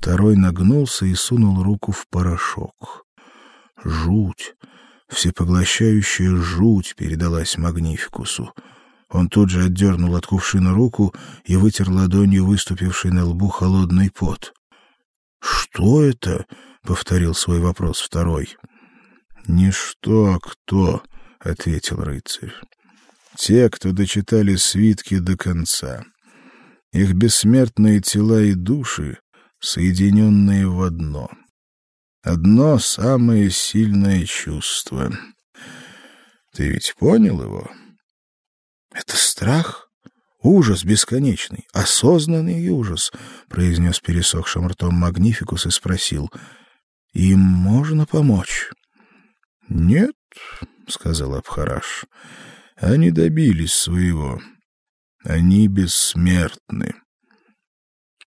Второй нагнулся и сунул руку в порошок. Жуть, всепоглощающая жуть передалась Магнификусу. Он тут же отдернул от кувшина руку и вытер ладонью выступивший на лбу холодный пот. Что это? повторил свой вопрос второй. Не что, а кто, ответил рыцарь. Те, кто дочитали свитки до конца. Их бессмертные тела и души соединенные в одно. Одно самое сильное чувство. Ты ведь понял его? Это страх, ужас бесконечный, осознанный ужас, произнес пересохшим ртом Магнификус и спросил: "Им можно помочь?" "Нет", сказал Абхараш. "Они добились своего. Они бессмертны".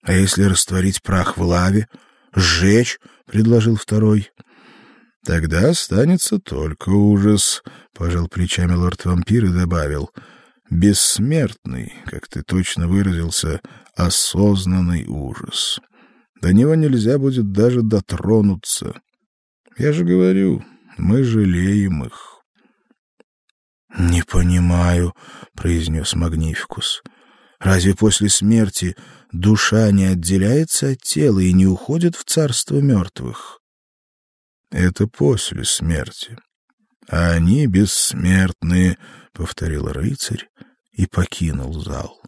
А если растворить прах в лаве, сжечь, предложил второй. Тогда останется только ужас, пожал плечами лорд-вампир и добавил: бессмертный, как ты точно выразился, осознанный ужас. До него нельзя будет даже дотронуться. Я же говорю, мы жалеем их. Не понимаю, произнес Магнификус. Разве после смерти душа не отделяется от тела и не уходит в царство мертвых? Это после смерти. А они бессмертные, повторил рыцарь и покинул зал.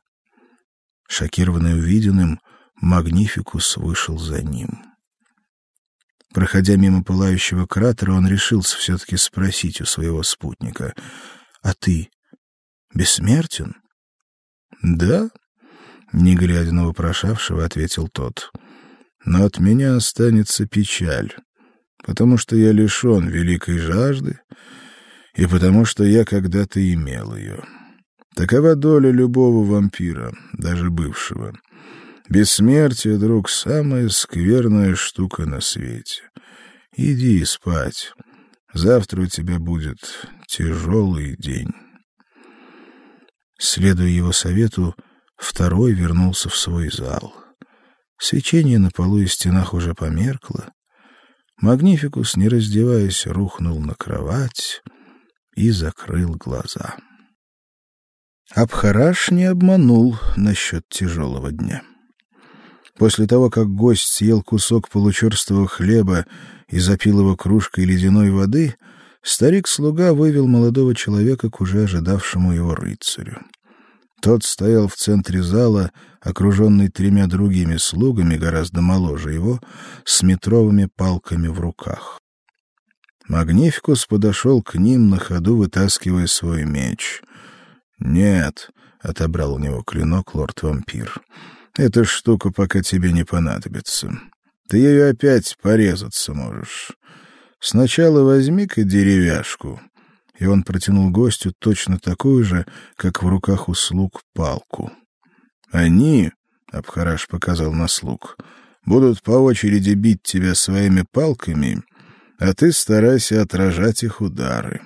Шокированный увиденным, Магнификус вышел за ним. Проходя мимо пылающего кратера, он решился все таки спросить у своего спутника: "А ты бессмертен?" Да, не глядя на вопрошавшего, ответил тот. Но от меня останется печаль, потому что я лишён великой жажды и потому что я когда-то имел ее. Такова доля любого вампира, даже бывшего. Бессмертие, друг, самая скверная штука на свете. Иди спать. Завтра у тебя будет тяжелый день. Следуя его совету, второй вернулся в свой зал. Свечение на полу и стенах уже померкло. Магнификус, не раздеваясь, рухнул на кровать и закрыл глаза. Абхараш не обманул насчет тяжелого дня. После того, как гость съел кусок получерствого хлеба и запил его кружкой ледяной воды, Старик-слуга вывел молодого человека к уже ожидавшему его рыцарю. Тот стоял в центре зала, окруженный тремя другими слугами, гораздо моложе его, с метровыми палками в руках. Магнификус подошел к ним на ходу, вытаскивая свой меч. "Нет", отобрал у него клинок лорд-вампир. "Эта штука пока тебе не понадобится. Ты ею опять порезаться можешь. Сначала возьми-ка деревяшку. И он протянул гостю точно такую же, как в руках у слуг палку. Они, Абхараш показал на слуг, будут по очереди бить тебя своими палками, а ты старайся отражать их удары.